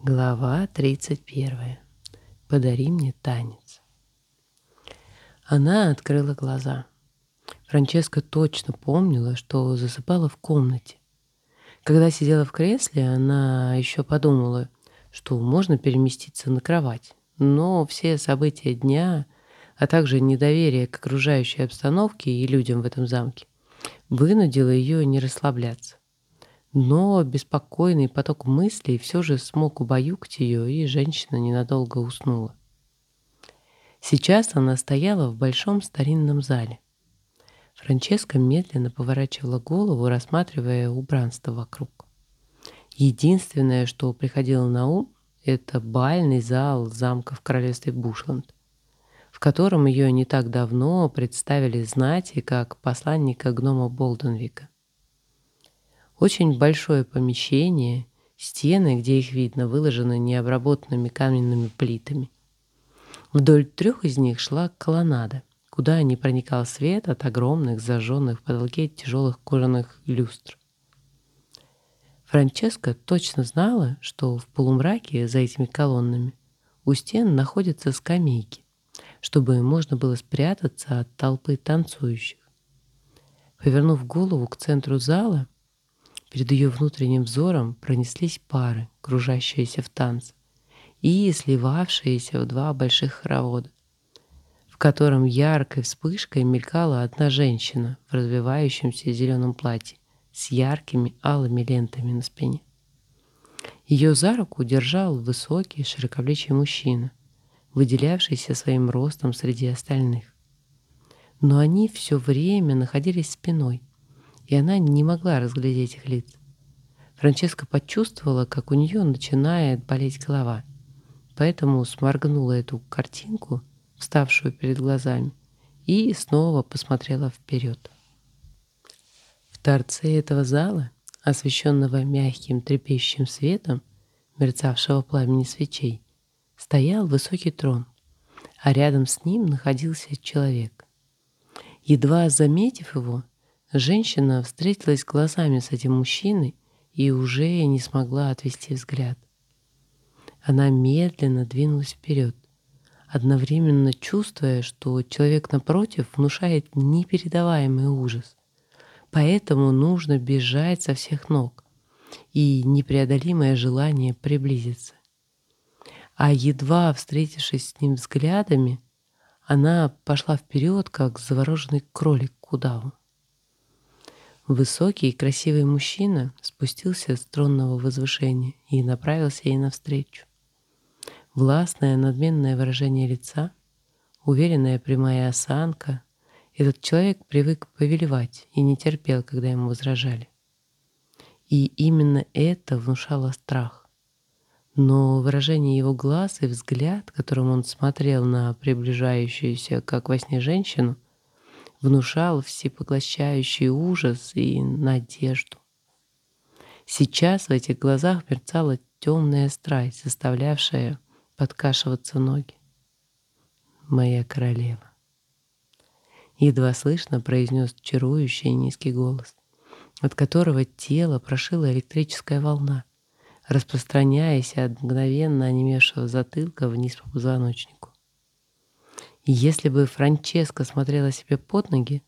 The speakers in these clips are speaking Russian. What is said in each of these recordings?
Глава 31. Подари мне танец. Она открыла глаза. Франческа точно помнила, что засыпала в комнате. Когда сидела в кресле, она еще подумала, что можно переместиться на кровать. Но все события дня, а также недоверие к окружающей обстановке и людям в этом замке, вынудило ее не расслабляться. Но беспокойный поток мыслей все же смог убаюкать ее, и женщина ненадолго уснула. Сейчас она стояла в большом старинном зале. Франческа медленно поворачивала голову, рассматривая убранство вокруг. Единственное, что приходило на ум, это бальный зал замка в королевстве Бушланд, в котором ее не так давно представили знати как посланника гнома Болденвика. Очень большое помещение, стены, где их видно, выложены необработанными каменными плитами. Вдоль трех из них шла колоннада, куда не проникал свет от огромных зажженных в потолке тяжелых кожаных люстр. Франческа точно знала, что в полумраке за этими колоннами у стен находятся скамейки, чтобы можно было спрятаться от толпы танцующих. Повернув голову к центру зала, Перед ее внутренним взором пронеслись пары, кружащиеся в танце, и сливавшиеся в два больших хоровода, в котором яркой вспышкой мелькала одна женщина в развивающемся зеленом платье с яркими алыми лентами на спине. Ее за руку держал высокий широкоплечий мужчина, выделявшийся своим ростом среди остальных. Но они все время находились спиной, и она не могла разглядеть их лиц. Франческа почувствовала, как у нее начинает болеть голова, поэтому сморгнула эту картинку, вставшую перед глазами, и снова посмотрела вперед. В торце этого зала, освещенного мягким трепещущим светом, мерцавшего пламени свечей, стоял высокий трон, а рядом с ним находился человек. Едва заметив его, Женщина встретилась глазами с этим мужчиной и уже не смогла отвести взгляд. Она медленно двинулась вперед, одновременно чувствуя, что человек напротив внушает непередаваемый ужас. Поэтому нужно бежать со всех ног и непреодолимое желание приблизиться. А едва встретившись с ним взглядами, она пошла вперед, как завороженный кролик к удаву. Высокий и красивый мужчина спустился с тронного возвышения и направился ей навстречу. Властное, надменное выражение лица, уверенная прямая осанка. Этот человек привык повелевать и не терпел, когда ему возражали. И именно это внушало страх. Но выражение его глаз и взгляд, которым он смотрел на приближающуюся, как во сне, женщину — внушал всепоглощающий ужас и надежду. Сейчас в этих глазах мерцала темная страсть, заставлявшая подкашиваться ноги. «Моя королева!» Едва слышно произнес чарующий низкий голос, от которого тело прошила электрическая волна, распространяясь от мгновенно онемевшего затылка вниз по позвоночнику. Если бы Франческа смотрела себе под ноги,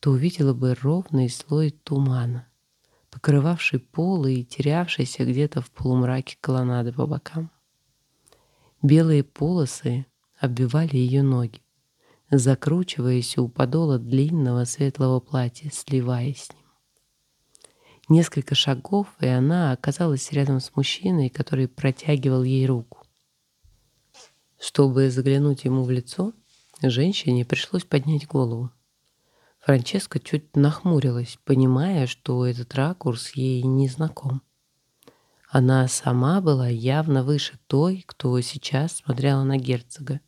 то увидела бы ровный слой тумана, покрывавший пол и терявшийся где-то в полумраке колоннады по бокам. Белые полосы обвивали ее ноги, закручиваясь у подола длинного светлого платья, сливаясь с ним. Несколько шагов, и она оказалась рядом с мужчиной, который протягивал ей руку. Чтобы заглянуть ему в лицо, Женщине пришлось поднять голову. Франческа чуть нахмурилась, понимая, что этот ракурс ей не знаком. Она сама была явно выше той, кто сейчас смотрела на герцога.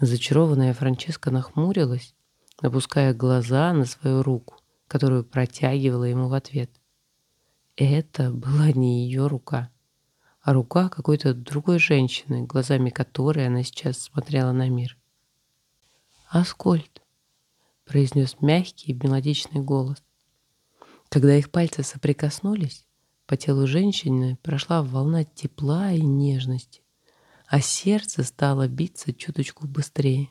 Зачарованная Франческа нахмурилась, опуская глаза на свою руку, которую протягивала ему в ответ. Это была не ее рука, а рука какой-то другой женщины, глазами которой она сейчас смотрела на мир. «Аскольд», — произнес мягкий и мелодичный голос. Когда их пальцы соприкоснулись, по телу женщины прошла волна тепла и нежности, а сердце стало биться чуточку быстрее.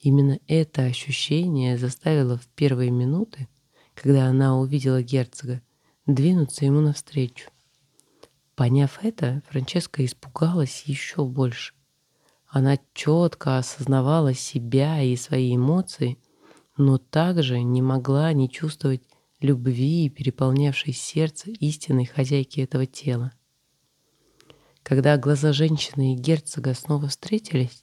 Именно это ощущение заставило в первые минуты, когда она увидела герцога, двинуться ему навстречу. Поняв это, Франческа испугалась еще больше. Она четко осознавала себя и свои эмоции, но также не могла не чувствовать любви, переполнявшей сердце истинной хозяйки этого тела. Когда глаза женщины и герцога снова встретились,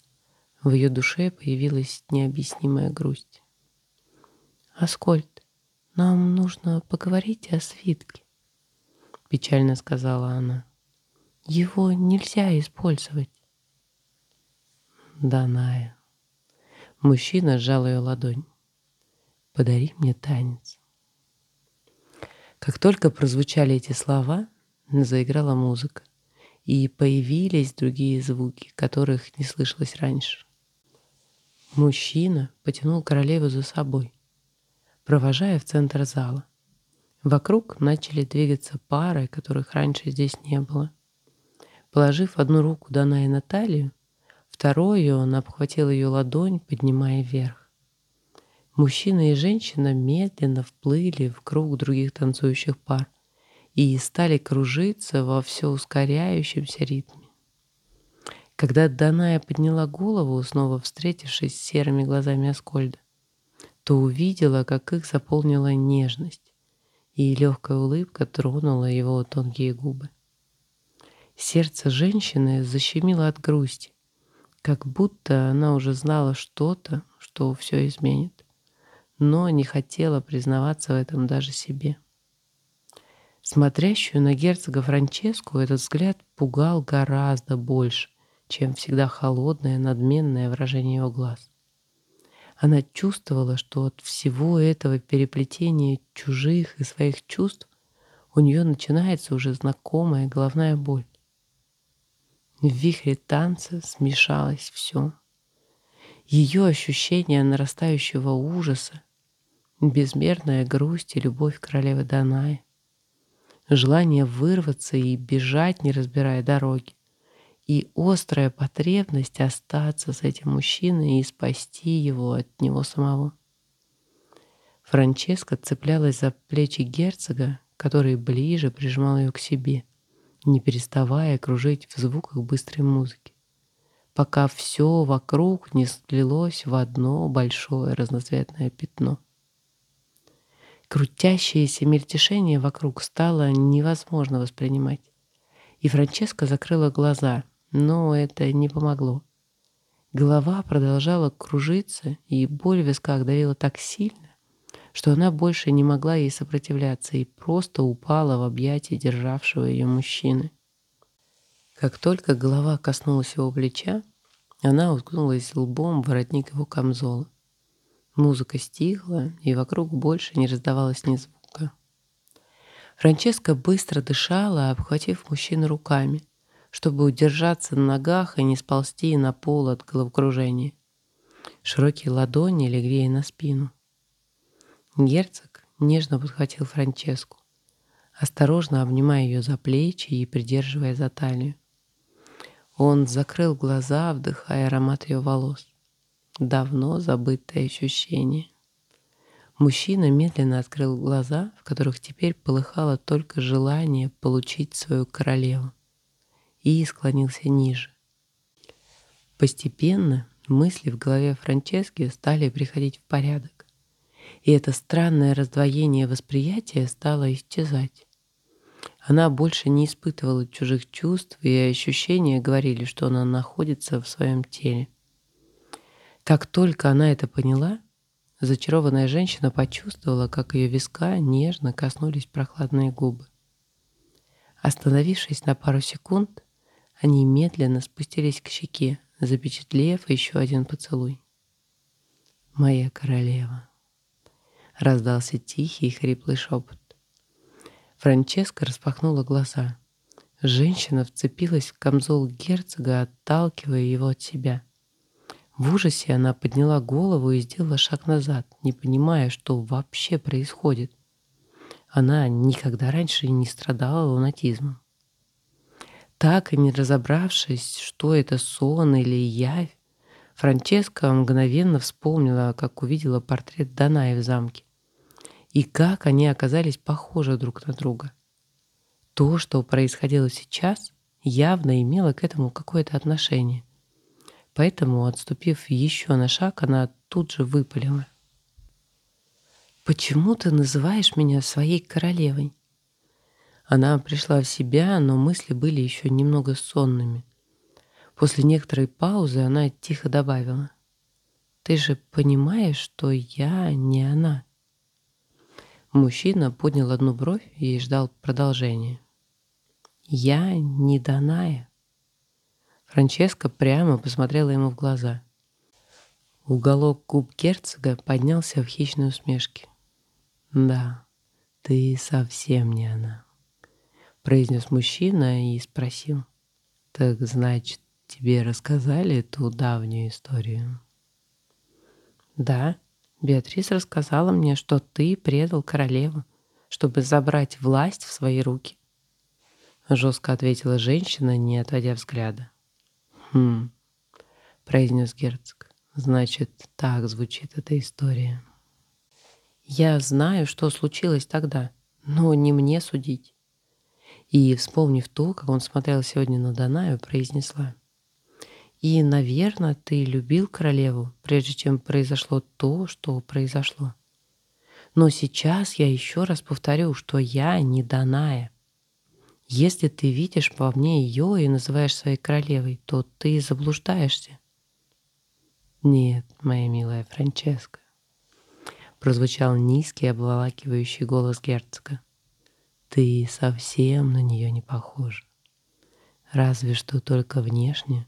в ее душе появилась необъяснимая грусть. «Аскольд, нам нужно поговорить о свитке», — печально сказала она. «Его нельзя использовать». «Даная». Мужчина сжал ее ладонь. «Подари мне танец». Как только прозвучали эти слова, заиграла музыка, и появились другие звуки, которых не слышалось раньше. Мужчина потянул королеву за собой, провожая в центр зала. Вокруг начали двигаться пары, которых раньше здесь не было. Положив одну руку Данае на талию, вторую он обхватил ее ладонь, поднимая вверх. Мужчина и женщина медленно вплыли в круг других танцующих пар и стали кружиться во все ускоряющемся ритме. Когда Даная подняла голову, снова встретившись с серыми глазами Аскольда, то увидела, как их заполнила нежность, и легкая улыбка тронула его тонкие губы. Сердце женщины защемило от грусти, как будто она уже знала что-то, что все изменит, но не хотела признаваться в этом даже себе. Смотрящую на герцога Франческу этот взгляд пугал гораздо больше, чем всегда холодное, надменное выражение его глаз. Она чувствовала, что от всего этого переплетения чужих и своих чувств у нее начинается уже знакомая головная боль. В вихре танца смешалось все. Ее ощущение нарастающего ужаса, безмерная грусть и любовь королевы Даная, желание вырваться и бежать, не разбирая дороги, и острая потребность остаться с этим мужчиной и спасти его от него самого. Франческа цеплялась за плечи герцога, который ближе прижимал ее к себе, не переставая кружить в звуках быстрой музыки, пока все вокруг не сплелось в одно большое разноцветное пятно. Крутящееся мельтешение вокруг стало невозможно воспринимать, и Франческа закрыла глаза, но это не помогло. Голова продолжала кружиться, и боль в висках давила так сильно, что она больше не могла ей сопротивляться и просто упала в объятия державшего ее мужчины. Как только голова коснулась его плеча, она уткнулась лбом в воротник его камзола. Музыка стихла, и вокруг больше не раздавалось ни звука. Франческа быстро дышала, обхватив мужчину руками чтобы удержаться на ногах и не сползти на пол от головокружения. Широкие ладони легли ей на спину. Герцог нежно подхватил Франческу, осторожно обнимая ее за плечи и придерживая за талию. Он закрыл глаза, вдыхая аромат ее волос. Давно забытое ощущение. Мужчина медленно открыл глаза, в которых теперь полыхало только желание получить свою королеву и склонился ниже. Постепенно мысли в голове Франчески стали приходить в порядок, и это странное раздвоение восприятия стало исчезать. Она больше не испытывала чужих чувств, и ощущения говорили, что она находится в своем теле. Как только она это поняла, зачарованная женщина почувствовала, как ее виска нежно коснулись прохладные губы. Остановившись на пару секунд, они медленно спустились к щеке, запечатлев еще один поцелуй. «Моя королева!» Раздался тихий хриплый шепот. Франческа распахнула глаза. Женщина вцепилась в камзол герцога, отталкивая его от себя. В ужасе она подняла голову и сделала шаг назад, не понимая, что вообще происходит. Она никогда раньше не страдала лунатизмом. Так и не разобравшись, что это сон или явь, Франческа мгновенно вспомнила, как увидела портрет Данаи в замке, и как они оказались похожи друг на друга. То, что происходило сейчас, явно имело к этому какое-то отношение. Поэтому, отступив еще на шаг, она тут же выпалила. «Почему ты называешь меня своей королевой?» Она пришла в себя, но мысли были еще немного сонными. После некоторой паузы она тихо добавила. «Ты же понимаешь, что я не она?» Мужчина поднял одну бровь и ждал продолжения. «Я не Даная». Франческа прямо посмотрела ему в глаза. Уголок губ герцога поднялся в хищной усмешке. «Да, ты совсем не она», — произнес мужчина и спросил. «Так значит, тебе рассказали эту давнюю историю?» «Да, Беатрис рассказала мне, что ты предал королеву, чтобы забрать власть в свои руки. Жестко ответила женщина, не отводя взгляда. «Хм», — произнес герцог, — «значит, так звучит эта история». «Я знаю, что случилось тогда, но не мне судить». И, вспомнив то, как он смотрел сегодня на Данаю, произнесла. «И, наверное, ты любил королеву, прежде чем произошло то, что произошло. Но сейчас я еще раз повторю, что я не Даная. Если ты видишь во мне ее и называешь своей королевой, то ты заблуждаешься. Нет, моя милая Франческа, прозвучал низкий обволакивающий голос герцога. Ты совсем на нее не похожа. Разве что только внешне.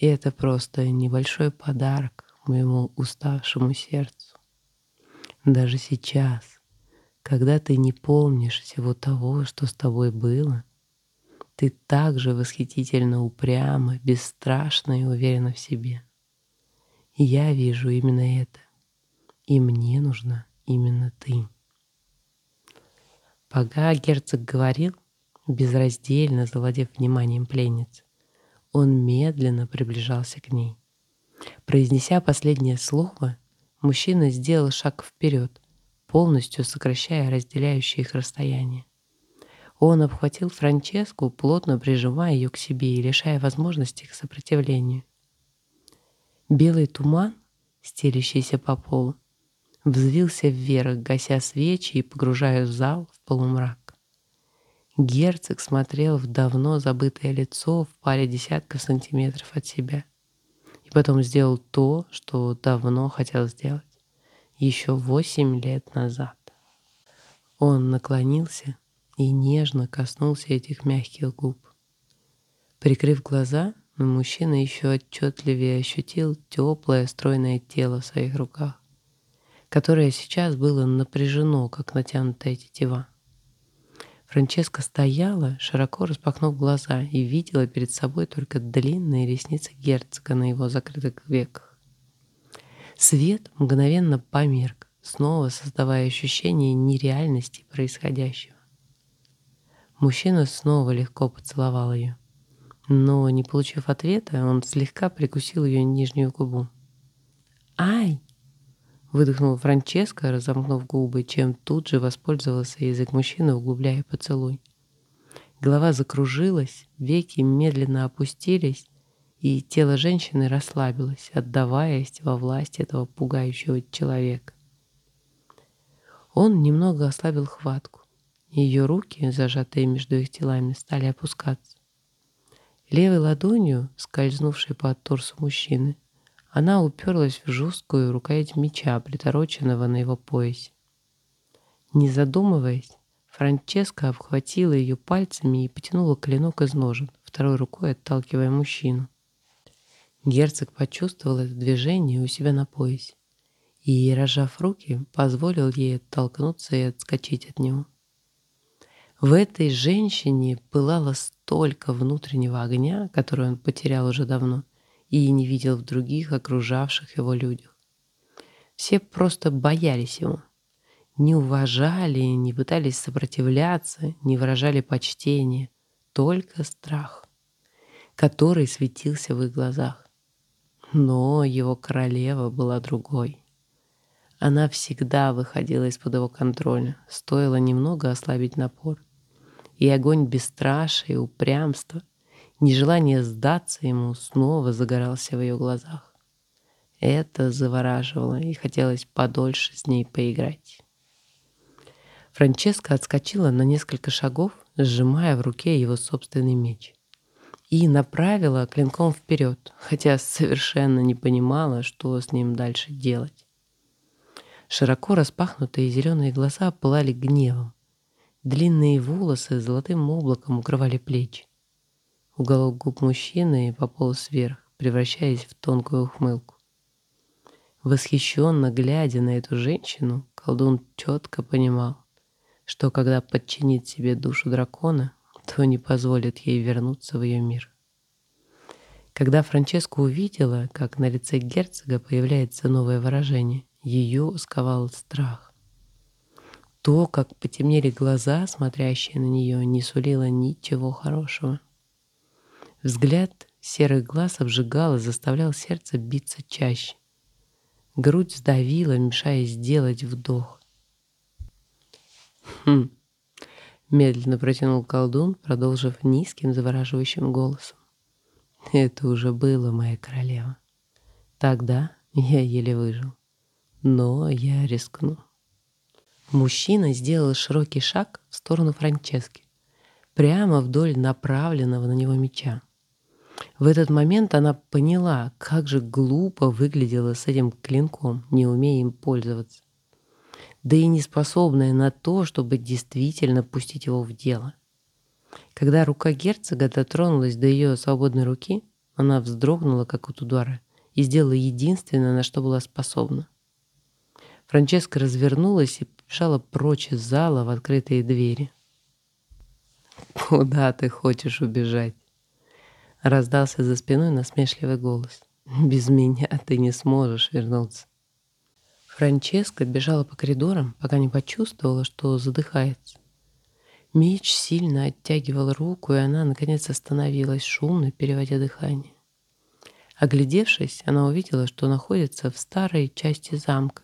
И это просто небольшой подарок моему уставшему сердцу. Даже сейчас, когда ты не помнишь всего того, что с тобой было, ты так же восхитительно упряма, бесстрашна и уверена в себе. Я вижу именно это. И мне нужна именно ты. Пока герцог говорил, безраздельно завладев вниманием пленницы, он медленно приближался к ней. Произнеся последнее слово, мужчина сделал шаг вперед, полностью сокращая разделяющее их расстояние. Он обхватил Франческу, плотно прижимая ее к себе и лишая возможности к сопротивлению. Белый туман, стелящийся по полу, взвился вверх, гася свечи и погружая зал в полумрак. Герцог смотрел в давно забытое лицо в паре десятков сантиметров от себя и потом сделал то, что давно хотел сделать еще восемь лет назад. Он наклонился и нежно коснулся этих мягких губ. Прикрыв глаза, мужчина еще отчетливее ощутил теплое стройное тело в своих руках, которое сейчас было напряжено, как натянутая тетива. Франческа стояла, широко распахнув глаза, и видела перед собой только длинные ресницы герцога на его закрытых веках. Свет мгновенно померк, снова создавая ощущение нереальности происходящего. Мужчина снова легко поцеловал ее. Но, не получив ответа, он слегка прикусил ее нижнюю губу. «Ай!» — выдохнул Франческо, разомкнув губы, чем тут же воспользовался язык мужчины, углубляя поцелуй. Голова закружилась, веки медленно опустились, и тело женщины расслабилось, отдаваясь во власть этого пугающего человека. Он немного ослабил хватку, ее руки, зажатые между их телами, стали опускаться. Левой ладонью, скользнувшей по торсу мужчины, она уперлась в жесткую рукоять меча, притороченного на его поясе. Не задумываясь, Франческа обхватила ее пальцами и потянула клинок из ножен, второй рукой отталкивая мужчину. Герцог почувствовал это движение у себя на поясе и, разжав руки, позволил ей оттолкнуться и отскочить от него. В этой женщине пылало столько внутреннего огня, который он потерял уже давно и не видел в других окружавших его людях. Все просто боялись его. не уважали, не пытались сопротивляться, не выражали почтения, только страх, который светился в их глазах. Но его королева была другой. Она всегда выходила из-под его контроля, стоило немного ослабить напор. И огонь бесстрашия и упрямства, нежелание сдаться ему, снова загорался в ее глазах. Это завораживало, и хотелось подольше с ней поиграть. Франческа отскочила на несколько шагов, сжимая в руке его собственный меч и направила клинком вперед, хотя совершенно не понимала, что с ним дальше делать. Широко распахнутые зеленые глаза пылали гневом. Длинные волосы золотым облаком укрывали плечи. Уголок губ мужчины пополз вверх, превращаясь в тонкую ухмылку. Восхищенно глядя на эту женщину, колдун четко понимал, что когда подчинит себе душу дракона, то не позволит ей вернуться в ее мир. Когда Франческа увидела, как на лице герцога появляется новое выражение, ее сковал страх. То, как потемнели глаза, смотрящие на нее, не сулило ничего хорошего. Взгляд серых глаз обжигал и заставлял сердце биться чаще. Грудь сдавила, мешая сделать вдох. «Хм, Медленно протянул колдун, продолжив низким завораживающим голосом. Это уже было, моя королева. Тогда я еле выжил. Но я рискну. Мужчина сделал широкий шаг в сторону Франчески, прямо вдоль направленного на него меча. В этот момент она поняла, как же глупо выглядела с этим клинком, не умея им пользоваться да и не способная на то, чтобы действительно пустить его в дело. Когда рука герцога дотронулась до ее свободной руки, она вздрогнула, как от удара, и сделала единственное, на что была способна. Франческа развернулась и побежала прочь из зала в открытые двери. «Куда ты хочешь убежать?» Раздался за спиной насмешливый голос. «Без меня ты не сможешь вернуться». Франческа бежала по коридорам, пока не почувствовала, что задыхается. Меч сильно оттягивал руку, и она, наконец, остановилась, шумно переводя дыхание. Оглядевшись, она увидела, что находится в старой части замка,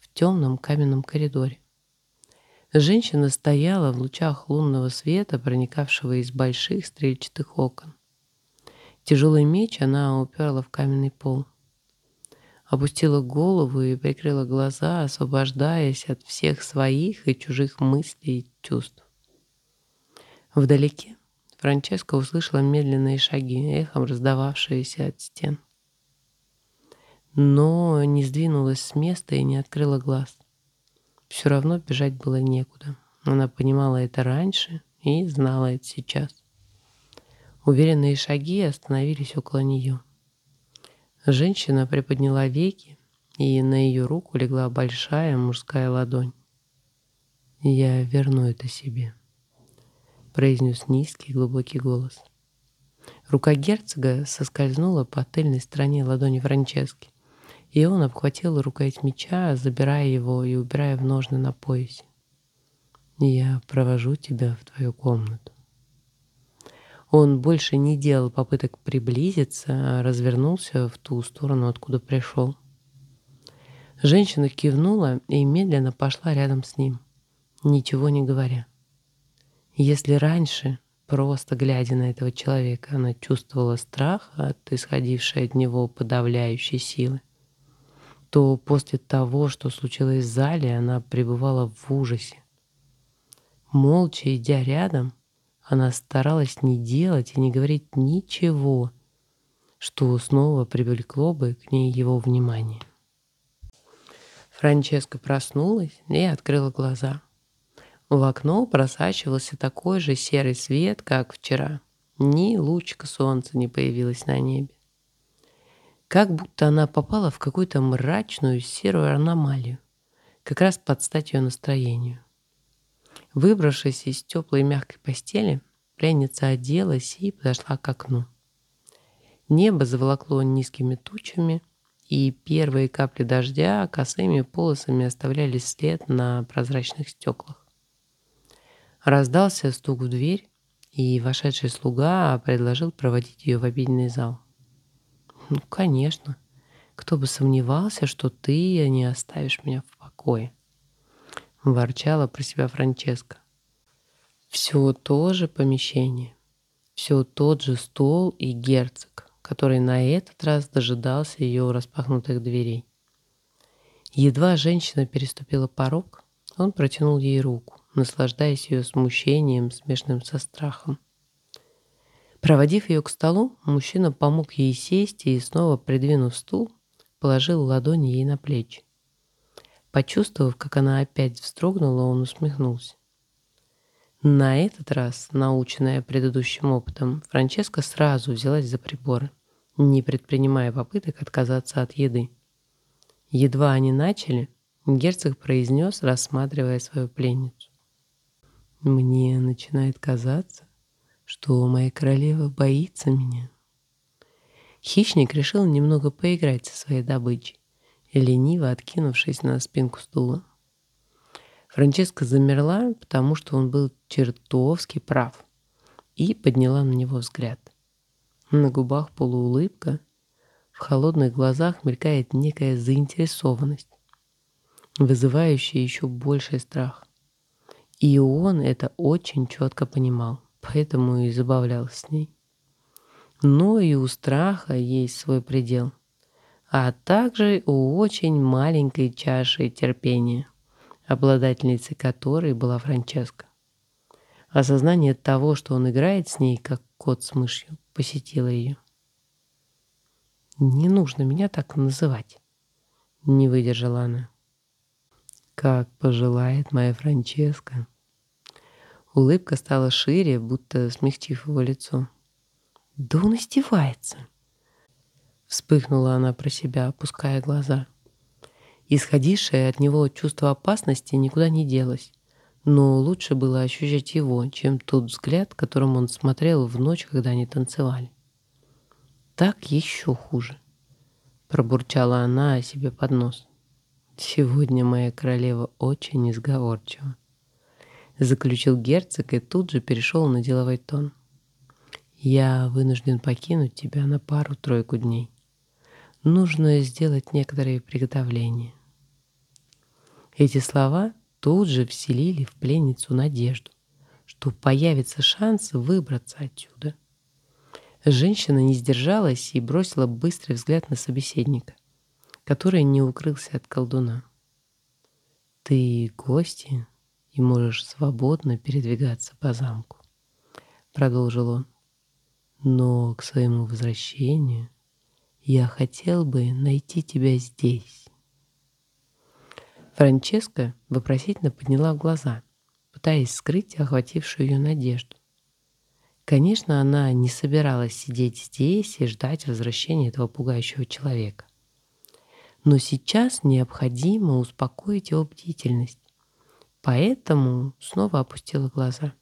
в темном каменном коридоре. Женщина стояла в лучах лунного света, проникавшего из больших стрельчатых окон. Тяжелый меч она уперла в каменный пол опустила голову и прикрыла глаза, освобождаясь от всех своих и чужих мыслей и чувств. Вдалеке Франческа услышала медленные шаги, эхом раздававшиеся от стен. Но не сдвинулась с места и не открыла глаз. Все равно бежать было некуда. Она понимала это раньше и знала это сейчас. Уверенные шаги остановились около нее. Женщина приподняла веки, и на ее руку легла большая мужская ладонь. «Я верну это себе», — произнес низкий глубокий голос. Рука герцога соскользнула по тыльной стороне ладони Франчески, и он обхватил рукоять меча, забирая его и убирая в ножны на поясе. «Я провожу тебя в твою комнату». Он больше не делал попыток приблизиться, а развернулся в ту сторону, откуда пришел. Женщина кивнула и медленно пошла рядом с ним, ничего не говоря. Если раньше, просто глядя на этого человека, она чувствовала страх от исходившей от него подавляющей силы, то после того, что случилось в зале, она пребывала в ужасе. Молча идя рядом, она старалась не делать и не говорить ничего, что снова привлекло бы к ней его внимание. Франческа проснулась и открыла глаза. В окно просачивался такой же серый свет, как вчера. Ни лучика солнца не появилось на небе. Как будто она попала в какую-то мрачную серую аномалию, как раз под стать ее настроению. Выбравшись из теплой мягкой постели, пленница оделась и подошла к окну. Небо заволокло низкими тучами, и первые капли дождя косыми полосами оставляли след на прозрачных стеклах. Раздался стук в дверь, и вошедший слуга предложил проводить ее в обеденный зал. «Ну, конечно. Кто бы сомневался, что ты не оставишь меня в покое», — ворчала про себя Франческа. Все то же помещение, все тот же стол и герцог, который на этот раз дожидался ее у распахнутых дверей. Едва женщина переступила порог, он протянул ей руку, наслаждаясь ее смущением, смешанным со страхом. Проводив ее к столу, мужчина помог ей сесть и, снова придвинув стул, положил ладони ей на плечи. Почувствовав, как она опять вздрогнула, он усмехнулся. На этот раз, наученная предыдущим опытом, Франческа сразу взялась за приборы, не предпринимая попыток отказаться от еды. Едва они начали, герцог произнес, рассматривая свою пленницу. «Мне начинает казаться, что моя королева боится меня». Хищник решил немного поиграть со своей добычей, лениво откинувшись на спинку стула. Франческа замерла, потому что он был чертовски прав, и подняла на него взгляд. На губах полуулыбка, в холодных глазах мелькает некая заинтересованность, вызывающая еще больший страх. И он это очень четко понимал, поэтому и забавлялся с ней. Но и у страха есть свой предел, а также у очень маленькой чаши терпения обладательницей которой была Франческа. Осознание того, что он играет с ней, как кот с мышью, посетило ее. «Не нужно меня так называть», — не выдержала она. «Как пожелает моя Франческа». Улыбка стала шире, будто смягчив его лицо. «Да он издевается!» Вспыхнула она про себя, опуская глаза. Исходившее от него чувство опасности никуда не делось, но лучше было ощущать его, чем тот взгляд, которым он смотрел в ночь, когда они танцевали. «Так еще хуже», — пробурчала она о себе под нос. «Сегодня моя королева очень изговорчива», — заключил герцог и тут же перешел на деловой тон. «Я вынужден покинуть тебя на пару-тройку дней нужно сделать некоторые приготовления. Эти слова тут же вселили в пленницу надежду, что появится шанс выбраться отсюда. Женщина не сдержалась и бросила быстрый взгляд на собеседника, который не укрылся от колдуна. «Ты гости и можешь свободно передвигаться по замку», — продолжил он. «Но к своему возвращению я хотел бы найти тебя здесь. Франческа вопросительно подняла глаза, пытаясь скрыть охватившую ее надежду. Конечно, она не собиралась сидеть здесь и ждать возвращения этого пугающего человека. Но сейчас необходимо успокоить его бдительность. Поэтому снова опустила глаза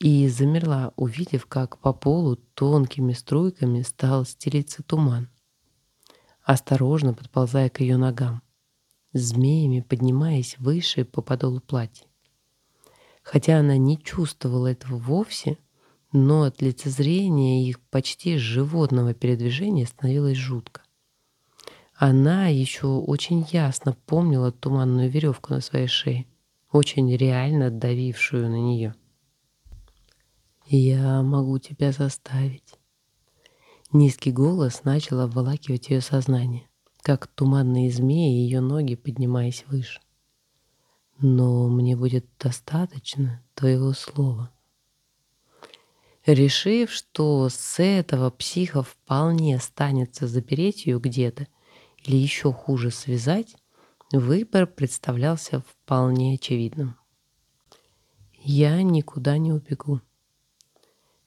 и замерла, увидев, как по полу тонкими струйками стал стелиться туман, осторожно подползая к ее ногам, змеями поднимаясь выше по подолу платья. Хотя она не чувствовала этого вовсе, но от лицезрения их почти животного передвижения становилось жутко. Она еще очень ясно помнила туманную веревку на своей шее, очень реально давившую на нее. «Я могу тебя заставить». Низкий голос начал обволакивать ее сознание, как туманные змеи ее ноги, поднимаясь выше. «Но мне будет достаточно твоего слова». Решив, что с этого психа вполне станется запереть ее где-то или еще хуже связать, выбор представлялся вполне очевидным. «Я никуда не убегу»,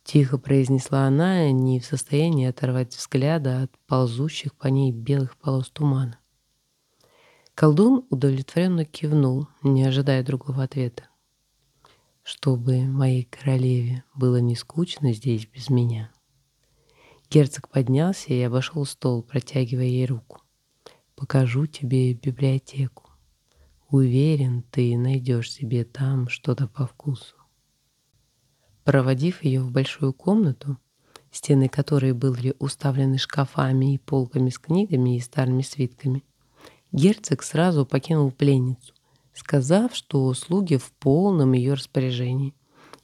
Тихо произнесла она, не в состоянии оторвать взгляда от ползущих по ней белых полос тумана. Колдун удовлетворенно кивнул, не ожидая другого ответа. «Чтобы моей королеве было не скучно здесь без меня». Герцог поднялся и обошел стол, протягивая ей руку. покажу тебе библиотеку. Уверен, ты найдешь себе там что-то по вкусу. Проводив ее в большую комнату, стены которой были уставлены шкафами и полками с книгами и старыми свитками, герцог сразу покинул пленницу, сказав, что слуги в полном ее распоряжении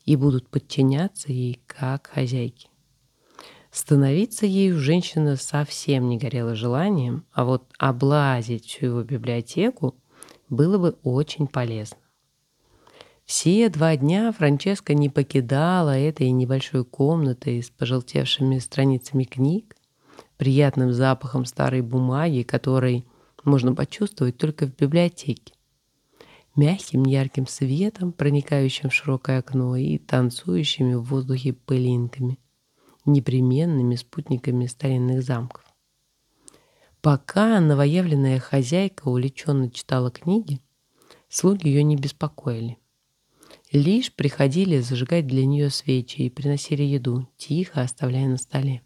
и будут подчиняться ей как хозяйке. Становиться ею женщина совсем не горела желанием, а вот облазить всю его библиотеку было бы очень полезно. Все два дня Франческа не покидала этой небольшой комнаты с пожелтевшими страницами книг, приятным запахом старой бумаги, который можно почувствовать только в библиотеке, мягким ярким светом, проникающим в широкое окно и танцующими в воздухе пылинками – непременными спутниками старинных замков. Пока новоявленная хозяйка увлеченно читала книги, слуги ее не беспокоили. Лишь приходили зажигать для нее свечи и приносили еду, тихо оставляя на столе.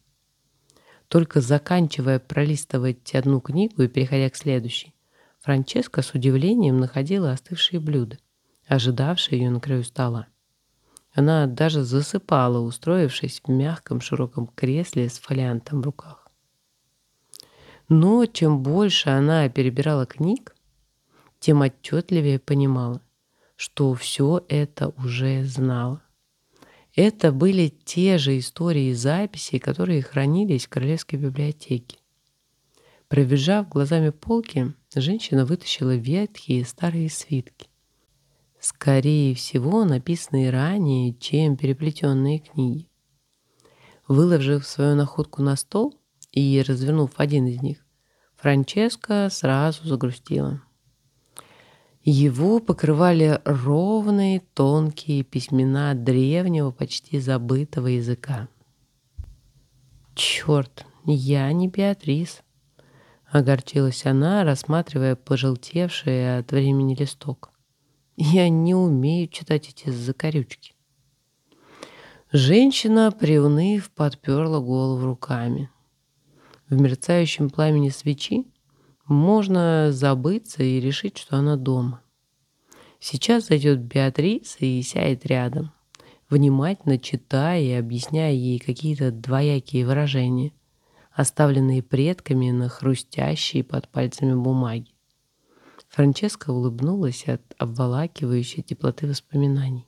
Только заканчивая пролистывать одну книгу и переходя к следующей, Франческа с удивлением находила остывшие блюда, ожидавшие ее на краю стола. Она даже засыпала, устроившись в мягком широком кресле с фолиантом в руках. Но чем больше она перебирала книг, тем отчетливее понимала, что все это уже знала. Это были те же истории и записи, которые хранились в Королевской библиотеке. Пробежав глазами полки, женщина вытащила ветхие старые свитки скорее всего, написанные ранее, чем переплетенные книги. Выложив свою находку на стол и развернув один из них, Франческа сразу загрустила. Его покрывали ровные тонкие письмена древнего, почти забытого языка. «Черт, я не Беатрис!» — огорчилась она, рассматривая пожелтевший от времени листок. Я не умею читать эти закорючки. Женщина, приуныв, подперла голову руками. В мерцающем пламени свечи можно забыться и решить, что она дома. Сейчас зайдет Беатриса и сядет рядом, внимательно читая и объясняя ей какие-то двоякие выражения, оставленные предками на хрустящей под пальцами бумаги. Франческа улыбнулась от обволакивающей теплоты воспоминаний,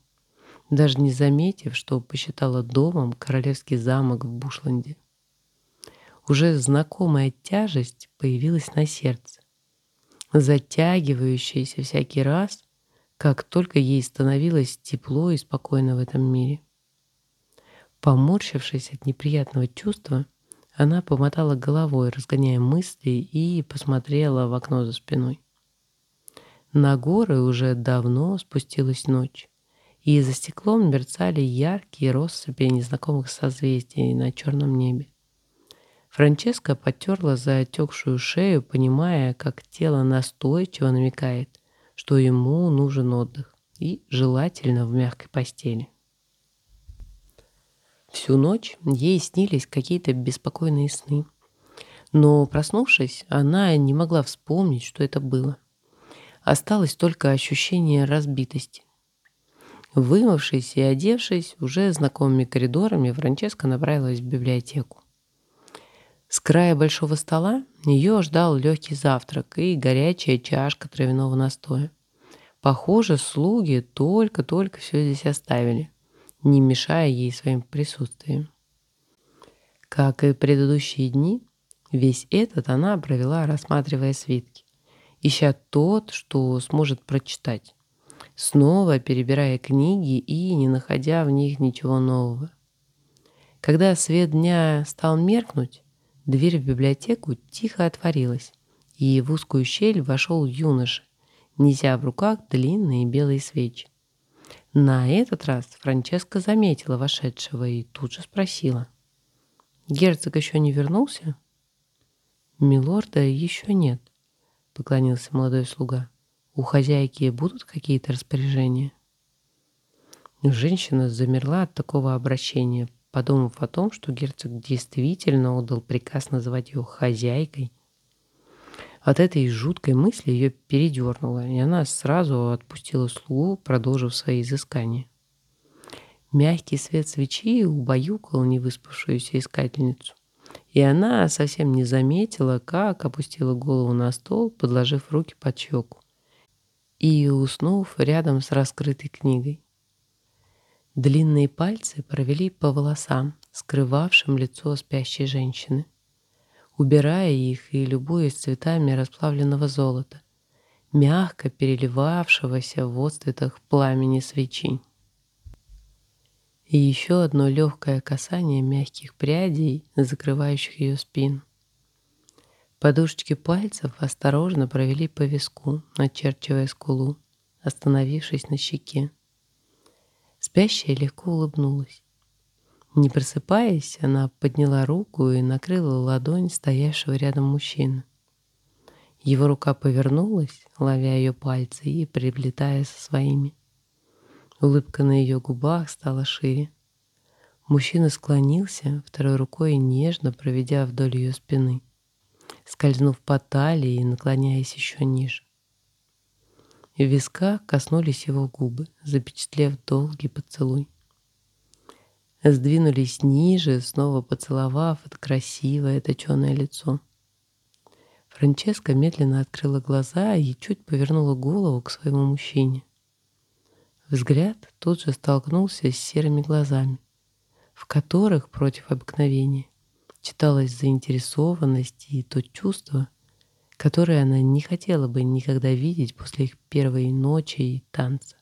даже не заметив, что посчитала домом королевский замок в Бушланде. Уже знакомая тяжесть появилась на сердце, затягивающаяся всякий раз, как только ей становилось тепло и спокойно в этом мире. Поморщившись от неприятного чувства, она помотала головой, разгоняя мысли, и посмотрела в окно за спиной. На горы уже давно спустилась ночь, и за стеклом мерцали яркие россыпи незнакомых созвездий на черном небе. Франческа потерла за отекшую шею, понимая, как тело настойчиво намекает, что ему нужен отдых, и желательно в мягкой постели. Всю ночь ей снились какие-то беспокойные сны. Но, проснувшись, она не могла вспомнить, что это было. Осталось только ощущение разбитости. Вымывшись и одевшись, уже знакомыми коридорами, Франческа направилась в библиотеку. С края большого стола ее ждал легкий завтрак и горячая чашка травяного настоя. Похоже, слуги только-только все здесь оставили, не мешая ей своим присутствием. Как и предыдущие дни, весь этот она провела, рассматривая свитки ища тот, что сможет прочитать, снова перебирая книги и не находя в них ничего нового. Когда свет дня стал меркнуть, дверь в библиотеку тихо отворилась, и в узкую щель вошел юноша, неся в руках длинные белые свечи. На этот раз Франческа заметила вошедшего и тут же спросила. «Герцог еще не вернулся?» «Милорда еще нет», поклонился молодой слуга. У хозяйки будут какие-то распоряжения? Женщина замерла от такого обращения, подумав о том, что герцог действительно отдал приказ называть ее хозяйкой. От этой жуткой мысли ее передернуло, и она сразу отпустила слугу, продолжив свои изыскания. Мягкий свет свечи убаюкал невыспавшуюся искательницу, и она совсем не заметила, как опустила голову на стол, подложив руки под щеку, и уснув рядом с раскрытой книгой. Длинные пальцы провели по волосам, скрывавшим лицо спящей женщины убирая их и любуясь цветами расплавленного золота, мягко переливавшегося в отцветах пламени свечи. И еще одно легкое касание мягких прядей, закрывающих ее спину. Подушечки пальцев осторожно провели по виску, начерчивая скулу, остановившись на щеке. Спящая легко улыбнулась. Не просыпаясь, она подняла руку и накрыла ладонь стоявшего рядом мужчины. Его рука повернулась, ловя ее пальцы и приплетая со своими. Улыбка на ее губах стала шире. Мужчина склонился, второй рукой нежно проведя вдоль ее спины, скользнув по талии и наклоняясь еще ниже. В виска коснулись его губы, запечатлев долгий поцелуй сдвинулись ниже, снова поцеловав это красивое точеное лицо. Франческа медленно открыла глаза и чуть повернула голову к своему мужчине. Взгляд тут же столкнулся с серыми глазами, в которых против обыкновения читалась заинтересованность и то чувство, которое она не хотела бы никогда видеть после их первой ночи и танца.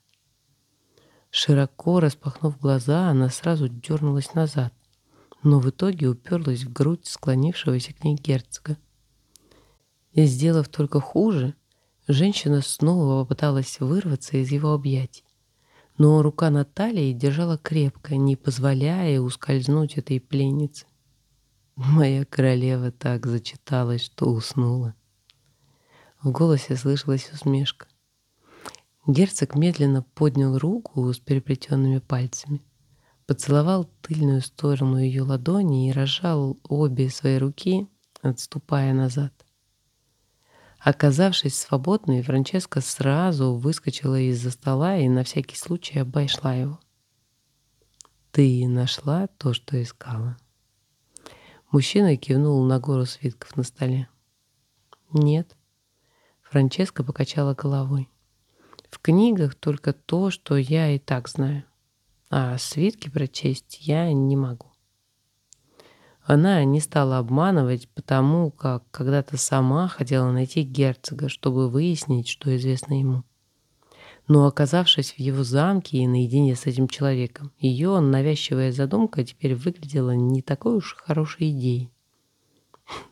Широко распахнув глаза, она сразу дернулась назад, но в итоге уперлась в грудь склонившегося к ней герцога. И, сделав только хуже, женщина снова попыталась вырваться из его объятий. Но рука Натальи держала крепко, не позволяя ускользнуть этой пленнице. Моя королева так зачиталась, что уснула. В голосе слышалась усмешка. Герцог медленно поднял руку с переплетенными пальцами, поцеловал тыльную сторону ее ладони и разжал обе свои руки, отступая назад. Оказавшись свободной, Франческа сразу выскочила из-за стола и на всякий случай обошла его. «Ты нашла то, что искала?» Мужчина кивнул на гору свитков на столе. «Нет». Франческа покачала головой. В книгах только то, что я и так знаю. А свитки прочесть я не могу. Она не стала обманывать, потому как когда-то сама хотела найти герцога, чтобы выяснить, что известно ему. Но оказавшись в его замке и наедине с этим человеком, ее навязчивая задумка теперь выглядела не такой уж хорошей идеей.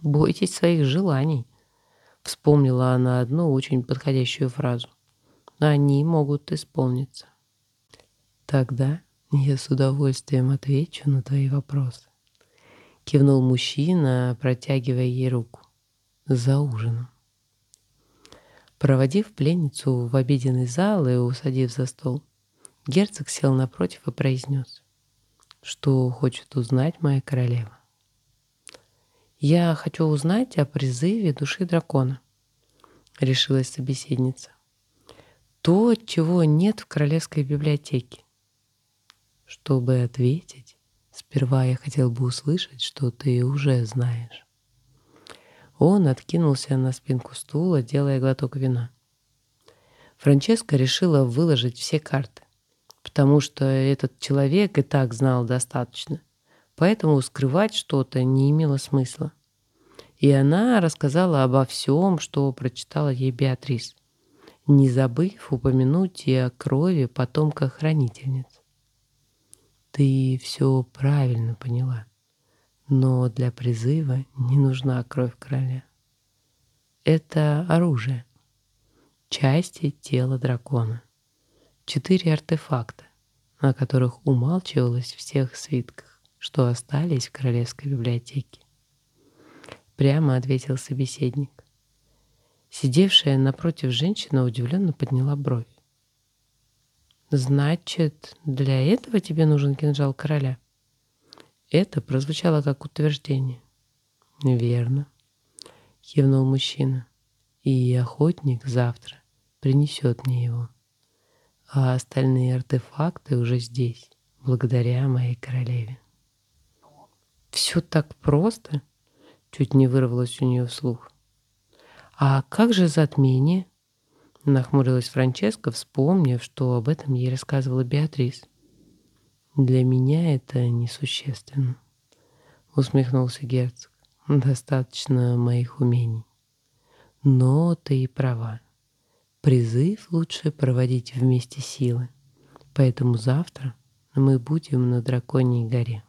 «Бойтесь своих желаний», — вспомнила она одну очень подходящую фразу они могут исполниться. Тогда я с удовольствием отвечу на твои вопросы. Кивнул мужчина, протягивая ей руку. За ужином. Проводив пленницу в обеденный зал и усадив за стол, герцог сел напротив и произнес, что хочет узнать моя королева. «Я хочу узнать о призыве души дракона», — решилась собеседница то, чего нет в Королевской библиотеке. Чтобы ответить, сперва я хотел бы услышать, что ты уже знаешь. Он откинулся на спинку стула, делая глоток вина. Франческа решила выложить все карты, потому что этот человек и так знал достаточно, поэтому скрывать что-то не имело смысла. И она рассказала обо всем, что прочитала ей Беатрис не забыв упомянуть и о крови потомка хранительниц. Ты все правильно поняла, но для призыва не нужна кровь короля. Это оружие, части тела дракона, четыре артефакта, о которых умалчивалось в всех свитках, что остались в королевской библиотеке. Прямо ответил собеседник. Сидевшая напротив женщина удивленно подняла бровь. «Значит, для этого тебе нужен кинжал короля?» Это прозвучало как утверждение. «Верно», — кивнул мужчина. и охотник завтра принесет мне его. А остальные артефакты уже здесь, благодаря моей королеве. Все так просто, чуть не вырвалось у нее вслух. А как же затмение? Нахмурилась Франческа, вспомнив, что об этом ей рассказывала Беатрис. Для меня это несущественно, усмехнулся герцог. Достаточно моих умений. Но ты и права. Призыв лучше проводить вместе силы. Поэтому завтра мы будем на Драконьей горе.